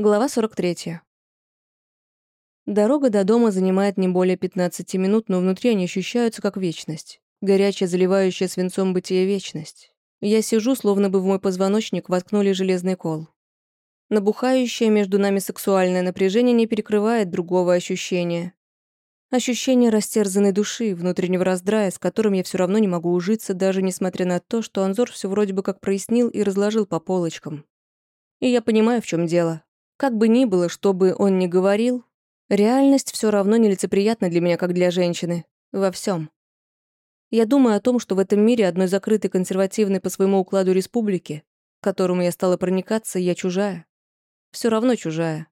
Глава 43. Дорога до дома занимает не более 15 минут, но внутри они ощущаются как вечность. Горячая, заливающая свинцом бытие вечность. Я сижу, словно бы в мой позвоночник воткнули железный кол. Набухающее между нами сексуальное напряжение не перекрывает другого ощущения. Ощущение растерзанной души, внутреннего раздрая, с которым я все равно не могу ужиться, даже несмотря на то, что Анзор все вроде бы как прояснил и разложил по полочкам. И я понимаю, в чем дело. Как бы ни было, что бы он ни говорил, реальность все равно нелицеприятна для меня, как для женщины. Во всем. Я думаю о том, что в этом мире одной закрытой консервативной по своему укладу республики, к которому я стала проникаться, я чужая. Все равно чужая.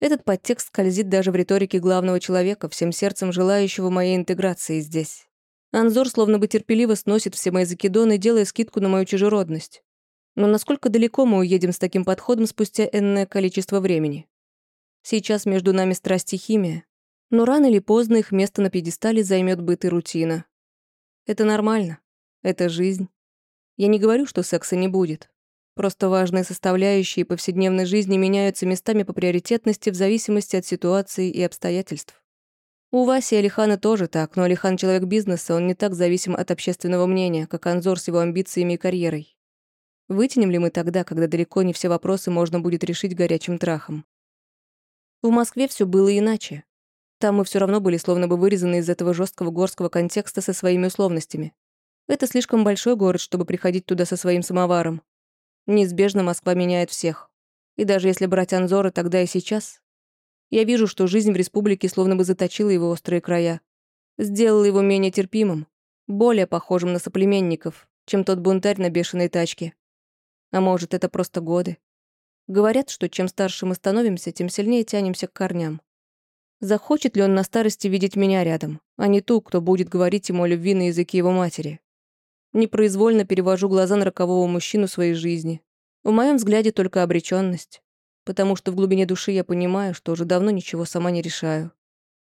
Этот подтекст скользит даже в риторике главного человека, всем сердцем желающего моей интеграции здесь. Анзор словно бы терпеливо сносит все мои закидоны, делая скидку на мою чужеродность. Но насколько далеко мы уедем с таким подходом спустя энное количество времени? Сейчас между нами страсть и химия, но рано или поздно их место на пьедестале займет быт и рутина. Это нормально. Это жизнь. Я не говорю, что секса не будет. Просто важные составляющие повседневной жизни меняются местами по приоритетности в зависимости от ситуации и обстоятельств. У Васи и Алихана тоже так, но Алихан человек бизнеса, он не так зависим от общественного мнения, как Анзор с его амбициями и карьерой. Вытянем ли мы тогда, когда далеко не все вопросы можно будет решить горячим трахом? В Москве все было иначе. Там мы все равно были словно бы вырезаны из этого жесткого горского контекста со своими условностями. Это слишком большой город, чтобы приходить туда со своим самоваром. Неизбежно Москва меняет всех. И даже если брать Анзора тогда и сейчас, я вижу, что жизнь в республике словно бы заточила его острые края. Сделала его менее терпимым, более похожим на соплеменников, чем тот бунтарь на бешеной тачке. А может, это просто годы. Говорят, что чем старше мы становимся, тем сильнее тянемся к корням. Захочет ли он на старости видеть меня рядом, а не ту, кто будет говорить ему о любви на языке его матери? Непроизвольно перевожу глаза на рокового мужчину своей жизни. В моем взгляде только обреченность, потому что в глубине души я понимаю, что уже давно ничего сама не решаю.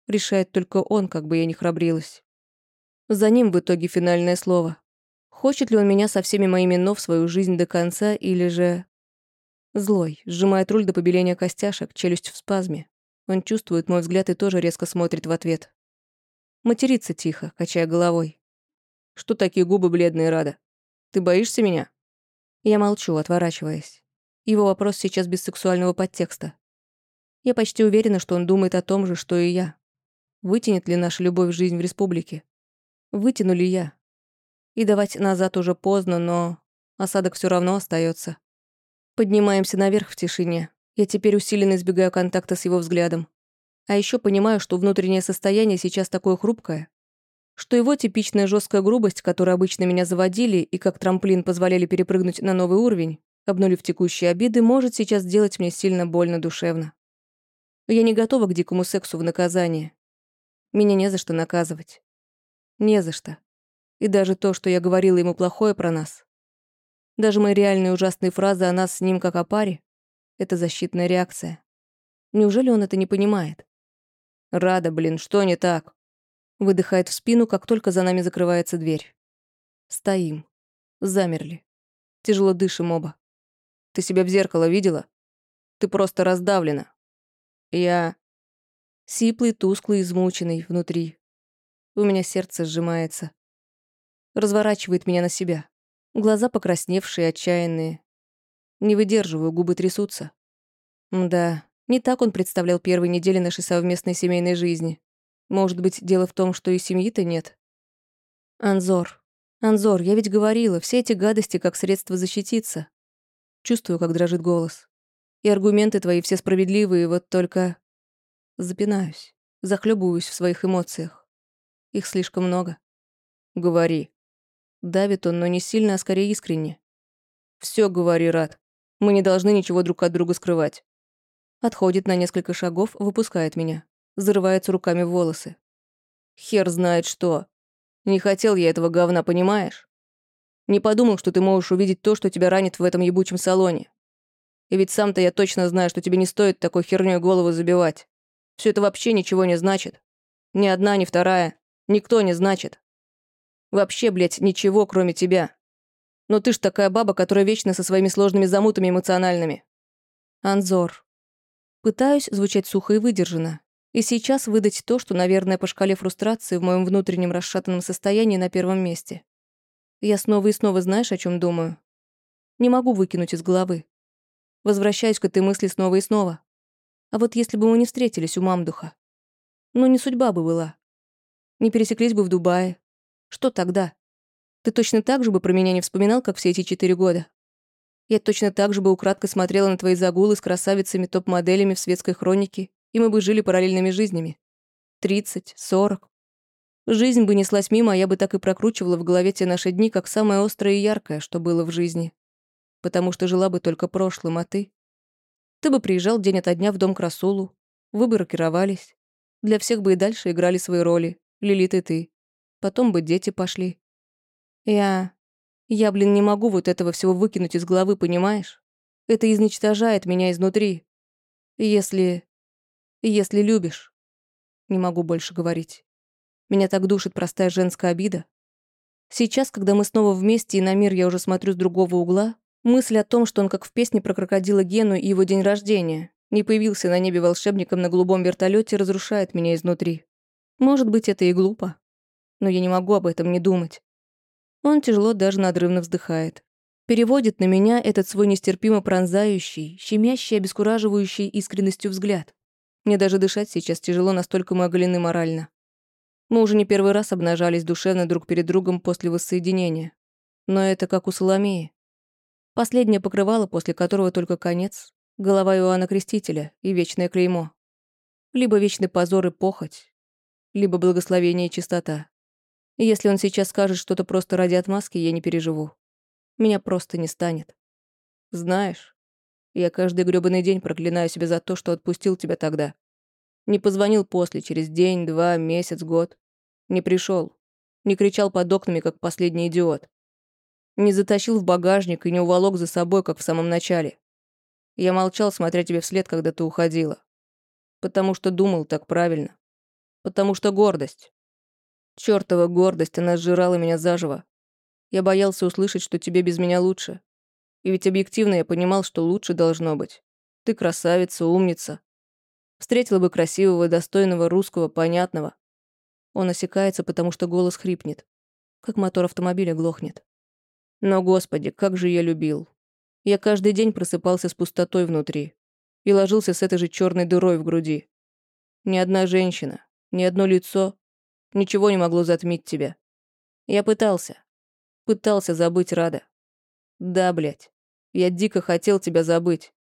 Решает только он, как бы я ни храбрилась. За ним в итоге финальное слово. Хочет ли он меня со всеми моими «но» в свою жизнь до конца, или же... Злой, сжимает руль до побеления костяшек, челюсть в спазме. Он чувствует мой взгляд и тоже резко смотрит в ответ. Матерится тихо, качая головой. Что такие губы бледные, Рада? Ты боишься меня? Я молчу, отворачиваясь. Его вопрос сейчас без сексуального подтекста. Я почти уверена, что он думает о том же, что и я. Вытянет ли наша любовь жизнь в республике? Вытяну ли я? И давать назад уже поздно, но осадок все равно остается. Поднимаемся наверх в тишине. Я теперь усиленно избегаю контакта с его взглядом. А еще понимаю, что внутреннее состояние сейчас такое хрупкое, что его типичная жесткая грубость, которой обычно меня заводили и как трамплин позволяли перепрыгнуть на новый уровень, обнулив текущие обиды, может сейчас сделать мне сильно больно душевно. Я не готова к дикому сексу в наказание. Меня не за что наказывать. Не за что. И даже то, что я говорила ему плохое про нас. Даже мои реальные ужасные фразы о нас с ним как о паре — это защитная реакция. Неужели он это не понимает? Рада, блин, что не так? Выдыхает в спину, как только за нами закрывается дверь. Стоим. Замерли. Тяжело дышим оба. Ты себя в зеркало видела? Ты просто раздавлена. Я... Сиплый, тусклый, измученный внутри. У меня сердце сжимается разворачивает меня на себя. Глаза покрасневшие, отчаянные. Не выдерживаю, губы трясутся. Да, не так он представлял первые недели нашей совместной семейной жизни. Может быть, дело в том, что и семьи-то нет. Анзор. Анзор, я ведь говорила, все эти гадости как средство защититься. Чувствую, как дрожит голос. И аргументы твои все справедливые, вот только... Запинаюсь, захлебываюсь в своих эмоциях. Их слишком много. Говори. Давит он, но не сильно, а скорее искренне. Все, говори, Рад. Мы не должны ничего друг от друга скрывать. Отходит на несколько шагов, выпускает меня. Зарывается руками в волосы. Хер знает что. Не хотел я этого говна, понимаешь? Не подумал, что ты можешь увидеть то, что тебя ранит в этом ебучем салоне. И ведь сам-то я точно знаю, что тебе не стоит такой хернёй голову забивать. Все это вообще ничего не значит. Ни одна, ни вторая. Никто не значит. Вообще, блядь, ничего, кроме тебя. Но ты ж такая баба, которая вечно со своими сложными замутами эмоциональными. Анзор. Пытаюсь звучать сухо и выдержанно. И сейчас выдать то, что, наверное, по шкале фрустрации в моем внутреннем расшатанном состоянии на первом месте. Я снова и снова знаешь, о чем думаю? Не могу выкинуть из головы. Возвращаюсь к этой мысли снова и снова. А вот если бы мы не встретились у мамдуха? Ну, не судьба бы была. Не пересеклись бы в Дубае. Что тогда? Ты точно так же бы про меня не вспоминал, как все эти четыре года? Я точно так же бы украдкой смотрела на твои загулы с красавицами топ-моделями в светской хронике, и мы бы жили параллельными жизнями. Тридцать, сорок. Жизнь бы неслась мимо, а я бы так и прокручивала в голове те наши дни, как самое острое и яркое, что было в жизни. Потому что жила бы только прошлым, а ты? Ты бы приезжал день ото дня в дом к Расулу, вы бы рокировались. Для всех бы и дальше играли свои роли, Лилит и ты. Потом бы дети пошли. Я... Я, блин, не могу вот этого всего выкинуть из головы, понимаешь? Это изничтожает меня изнутри. Если... Если любишь. Не могу больше говорить. Меня так душит простая женская обида. Сейчас, когда мы снова вместе и на мир я уже смотрю с другого угла, мысль о том, что он как в песне про крокодила Гену и его день рождения, не появился на небе волшебником на голубом вертолете, разрушает меня изнутри. Может быть, это и глупо, но я не могу об этом не думать. Он тяжело, даже надрывно вздыхает. Переводит на меня этот свой нестерпимо пронзающий, щемящий, обескураживающий искренностью взгляд. Мне даже дышать сейчас тяжело, настолько мы оголены морально. Мы уже не первый раз обнажались душевно друг перед другом после воссоединения. Но это как у Соломеи. Последнее покрывало, после которого только конец, голова Иоанна Крестителя и вечное клеймо. Либо вечный позор и похоть, либо благословение и чистота. Если он сейчас скажет что-то просто ради отмазки, я не переживу. Меня просто не станет. Знаешь, я каждый грёбаный день проклинаю себя за то, что отпустил тебя тогда. Не позвонил после, через день, два, месяц, год. Не пришел, Не кричал под окнами, как последний идиот. Не затащил в багажник и не уволок за собой, как в самом начале. Я молчал, смотря тебе вслед, когда ты уходила. Потому что думал так правильно. Потому что гордость. Чёртова гордость, она сжирала меня заживо. Я боялся услышать, что тебе без меня лучше. И ведь объективно я понимал, что лучше должно быть. Ты красавица, умница. Встретила бы красивого, достойного, русского, понятного. Он осекается, потому что голос хрипнет. Как мотор автомобиля глохнет. Но, господи, как же я любил. Я каждый день просыпался с пустотой внутри и ложился с этой же черной дырой в груди. Ни одна женщина, ни одно лицо, ничего не могло затмить тебя. Я пытался. Пытался забыть Рада. Да, блядь. Я дико хотел тебя забыть.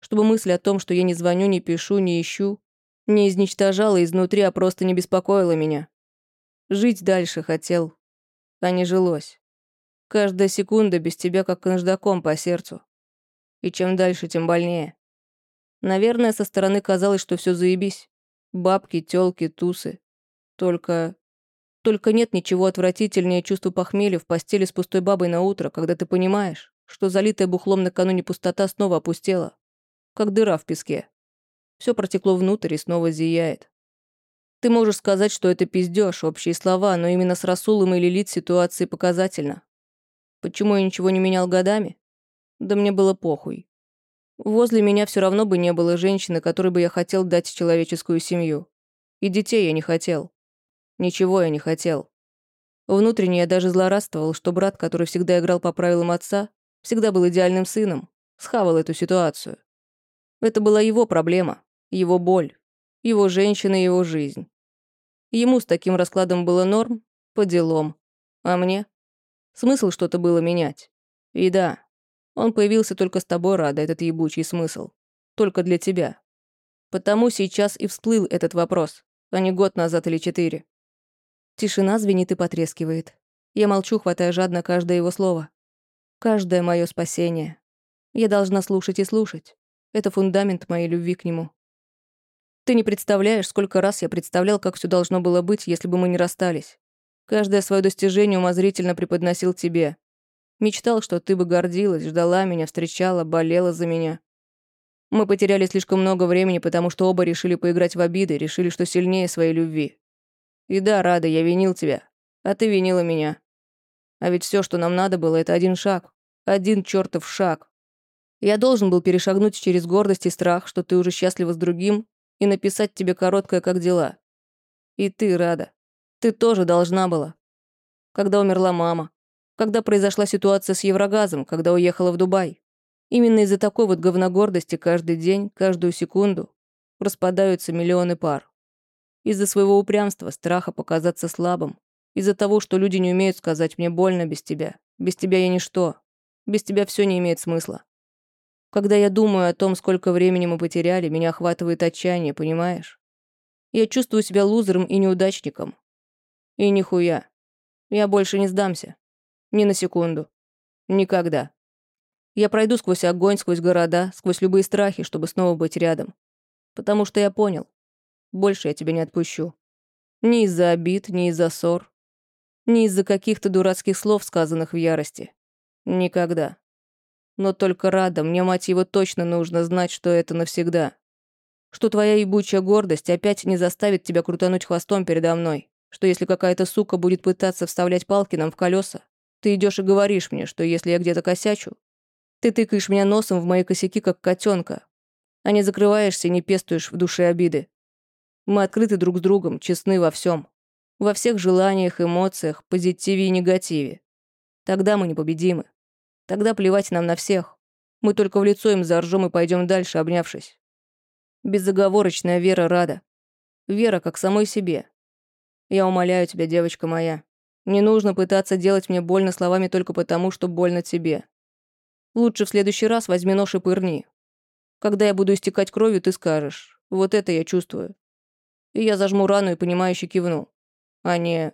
Чтобы мысль о том, что я не звоню, не пишу, не ищу, не изничтожала изнутри, а просто не беспокоила меня. Жить дальше хотел, а не жилось. Каждая секунда без тебя как наждаком по сердцу. И чем дальше, тем больнее. Наверное, со стороны казалось, что все заебись. Бабки, тёлки, тусы. Только... Только нет ничего отвратительнее чувства похмелья в постели с пустой бабой на утро, когда ты понимаешь, что залитая бухлом накануне пустота снова опустела. Как дыра в песке. Все протекло внутрь и снова зияет. Ты можешь сказать, что это пиздёж, общие слова, но именно с Расулом и Лилит ситуации показательно. Почему я ничего не менял годами? Да мне было похуй. Возле меня все равно бы не было женщины, которой бы я хотел дать человеческую семью. И детей я не хотел. Ничего я не хотел. Внутренне я даже злорадствовал, что брат, который всегда играл по правилам отца, всегда был идеальным сыном, схавал эту ситуацию. Это была его проблема, его боль, его женщина и его жизнь. Ему с таким раскладом было норм, по делам. А мне? Смысл что-то было менять. И да, он появился только с тобой, Рада, этот ебучий смысл. Только для тебя. Потому сейчас и всплыл этот вопрос, а не год назад или четыре. Тишина звенит и потрескивает. Я молчу, хватая жадно каждое его слово. Каждое мое спасение. Я должна слушать и слушать. Это фундамент моей любви к нему. Ты не представляешь, сколько раз я представлял, как все должно было быть, если бы мы не расстались. Каждое свое достижение умозрительно преподносил тебе. Мечтал, что ты бы гордилась, ждала меня, встречала, болела за меня. Мы потеряли слишком много времени, потому что оба решили поиграть в обиды, решили, что сильнее своей любви. И да, Рада, я винил тебя, а ты винила меня. А ведь все, что нам надо было, это один шаг. Один чертов шаг. Я должен был перешагнуть через гордость и страх, что ты уже счастлива с другим, и написать тебе короткое «как дела». И ты рада. Ты тоже должна была. Когда умерла мама. Когда произошла ситуация с Еврогазом, когда уехала в Дубай. Именно из-за такой вот говногордости каждый день, каждую секунду распадаются миллионы пар. Из-за своего упрямства, страха показаться слабым. Из-за того, что люди не умеют сказать «мне больно без тебя». Без тебя я ничто. Без тебя все не имеет смысла. Когда я думаю о том, сколько времени мы потеряли, меня охватывает отчаяние, понимаешь? Я чувствую себя лузером и неудачником. И нихуя. Я больше не сдамся. Ни на секунду. Никогда. Я пройду сквозь огонь, сквозь города, сквозь любые страхи, чтобы снова быть рядом. Потому что я понял. Больше я тебя не отпущу. Ни из-за обид, ни из-за ссор. Ни из-за каких-то дурацких слов, сказанных в ярости. Никогда. Но только рада, мне, мать его, точно нужно знать, что это навсегда. Что твоя ебучая гордость опять не заставит тебя крутануть хвостом передо мной. Что если какая-то сука будет пытаться вставлять палки нам в колеса, ты идешь и говоришь мне, что если я где-то косячу, ты тыкаешь меня носом в мои косяки, как котенка, а не закрываешься и не пестуешь в душе обиды. Мы открыты друг с другом, честны во всем, Во всех желаниях, эмоциях, позитиве и негативе. Тогда мы непобедимы. Тогда плевать нам на всех. Мы только в лицо им заржем и пойдем дальше, обнявшись. Безоговорочная вера рада. Вера как самой себе. Я умоляю тебя, девочка моя. Не нужно пытаться делать мне больно словами только потому, что больно тебе. Лучше в следующий раз возьми нож и пырни. Когда я буду истекать кровью, ты скажешь. Вот это я чувствую. И я зажму рану и понимающе кивну. А не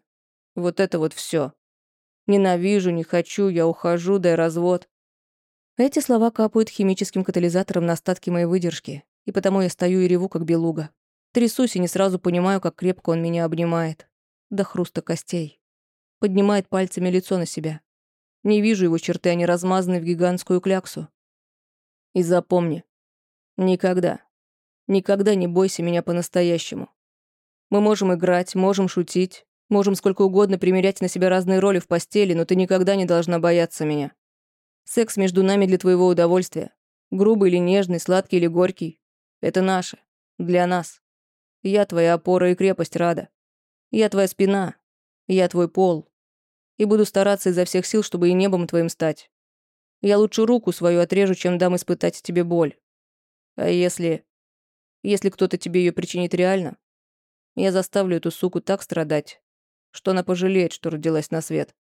вот это вот все. Ненавижу, не хочу, я ухожу, дай развод. Эти слова капают химическим катализатором на остатки моей выдержки, и потому я стою и реву, как белуга. Трясусь и не сразу понимаю, как крепко он меня обнимает. До хруста костей. Поднимает пальцами лицо на себя. Не вижу его черты, они размазаны в гигантскую кляксу. И запомни. Никогда. Никогда не бойся меня по-настоящему. Мы можем играть, можем шутить, можем сколько угодно примерять на себя разные роли в постели, но ты никогда не должна бояться меня. Секс между нами для твоего удовольствия. Грубый или нежный, сладкий или горький. Это наше. Для нас. Я твоя опора и крепость, Рада. Я твоя спина. Я твой пол. И буду стараться изо всех сил, чтобы и небом твоим стать. Я лучше руку свою отрежу, чем дам испытать тебе боль. А если... Если кто-то тебе ее причинит реально, я заставлю эту суку так страдать, что она пожалеет, что родилась на свет.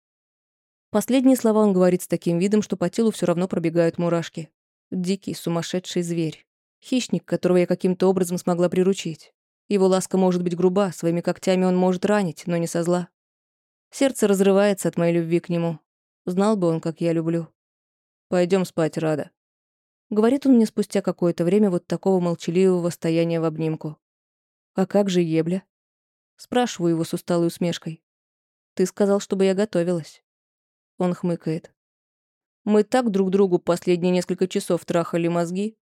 Последние слова он говорит с таким видом, что по телу все равно пробегают мурашки. Дикий, сумасшедший зверь. Хищник, которого я каким-то образом смогла приручить. Его ласка может быть груба, своими когтями он может ранить, но не со зла. Сердце разрывается от моей любви к нему. Знал бы он, как я люблю. Пойдем спать, Рада. Говорит он мне спустя какое-то время вот такого молчаливого стояния в обнимку. «А как же ебля?» Спрашиваю его с усталой усмешкой. «Ты сказал, чтобы я готовилась». Он хмыкает. «Мы так друг другу последние несколько часов трахали мозги,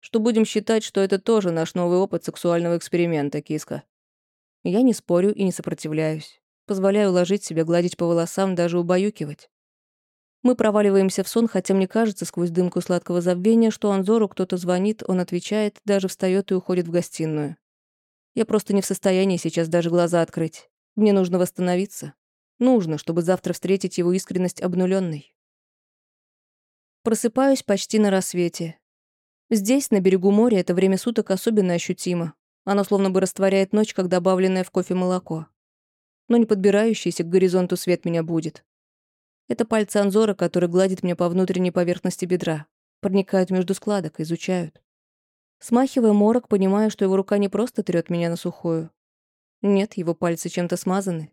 что будем считать, что это тоже наш новый опыт сексуального эксперимента, киска». Я не спорю и не сопротивляюсь. Позволяю ложить себя, гладить по волосам, даже убаюкивать. Мы проваливаемся в сон, хотя мне кажется сквозь дымку сладкого забвения, что Анзору кто-то звонит, он отвечает, даже встает и уходит в гостиную. Я просто не в состоянии сейчас даже глаза открыть. Мне нужно восстановиться. Нужно, чтобы завтра встретить его искренность обнуленной. Просыпаюсь почти на рассвете. Здесь, на берегу моря, это время суток особенно ощутимо. Оно словно бы растворяет ночь, как добавленное в кофе молоко. Но не подбирающийся к горизонту свет меня будет. Это пальцы Анзора, которые гладят меня по внутренней поверхности бедра, проникают между складок, изучают. Смахивая морок, понимаю, что его рука не просто трёт меня на сухую. Нет, его пальцы чем-то смазаны.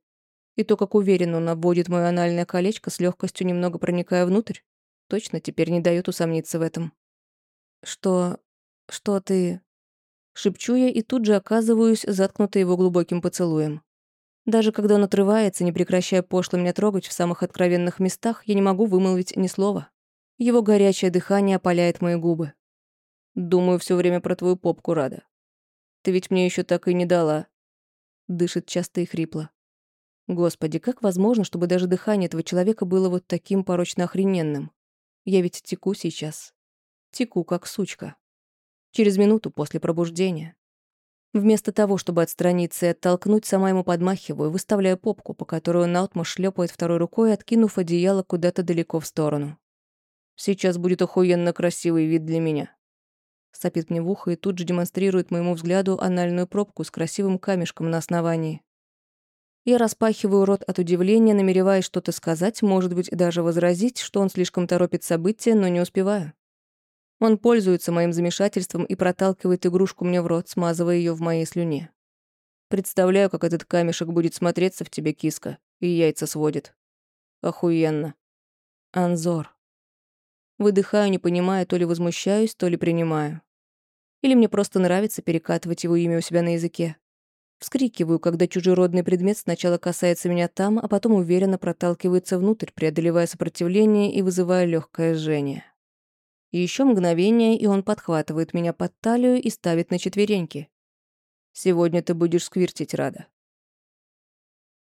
И то, как уверенно он обводит моё анальное колечко, с легкостью немного проникая внутрь, точно теперь не дает усомниться в этом. «Что... что ты...» Шепчу я и тут же оказываюсь заткнутой его глубоким поцелуем. Даже когда он отрывается, не прекращая пошло меня трогать в самых откровенных местах, я не могу вымолвить ни слова. Его горячее дыхание опаляет мои губы. Думаю все время про твою попку, Рада. Ты ведь мне еще так и не дала. Дышит часто и хрипло. Господи, как возможно, чтобы даже дыхание этого человека было вот таким порочно охрененным? Я ведь теку сейчас. Теку, как сучка. Через минуту после пробуждения. Вместо того, чтобы отстраниться и оттолкнуть, сама ему подмахиваю, выставляя попку, по которой он наотмашь шлепает второй рукой, откинув одеяло куда-то далеко в сторону. «Сейчас будет охуенно красивый вид для меня». Сопит мне в ухо и тут же демонстрирует моему взгляду анальную пробку с красивым камешком на основании. Я распахиваю рот от удивления, намереваясь что-то сказать, может быть, даже возразить, что он слишком торопит события, но не успеваю. Он пользуется моим замешательством и проталкивает игрушку мне в рот, смазывая ее в моей слюне. Представляю, как этот камешек будет смотреться в тебе, киска, и яйца сводит. Охуенно. Анзор. Выдыхаю, не понимая, то ли возмущаюсь, то ли принимаю. Или мне просто нравится перекатывать его имя у себя на языке. Вскрикиваю, когда чужеродный предмет сначала касается меня там, а потом уверенно проталкивается внутрь, преодолевая сопротивление и вызывая легкое жжение. Еще мгновение, и он подхватывает меня под талию и ставит на четвереньки. «Сегодня ты будешь сквиртить, Рада».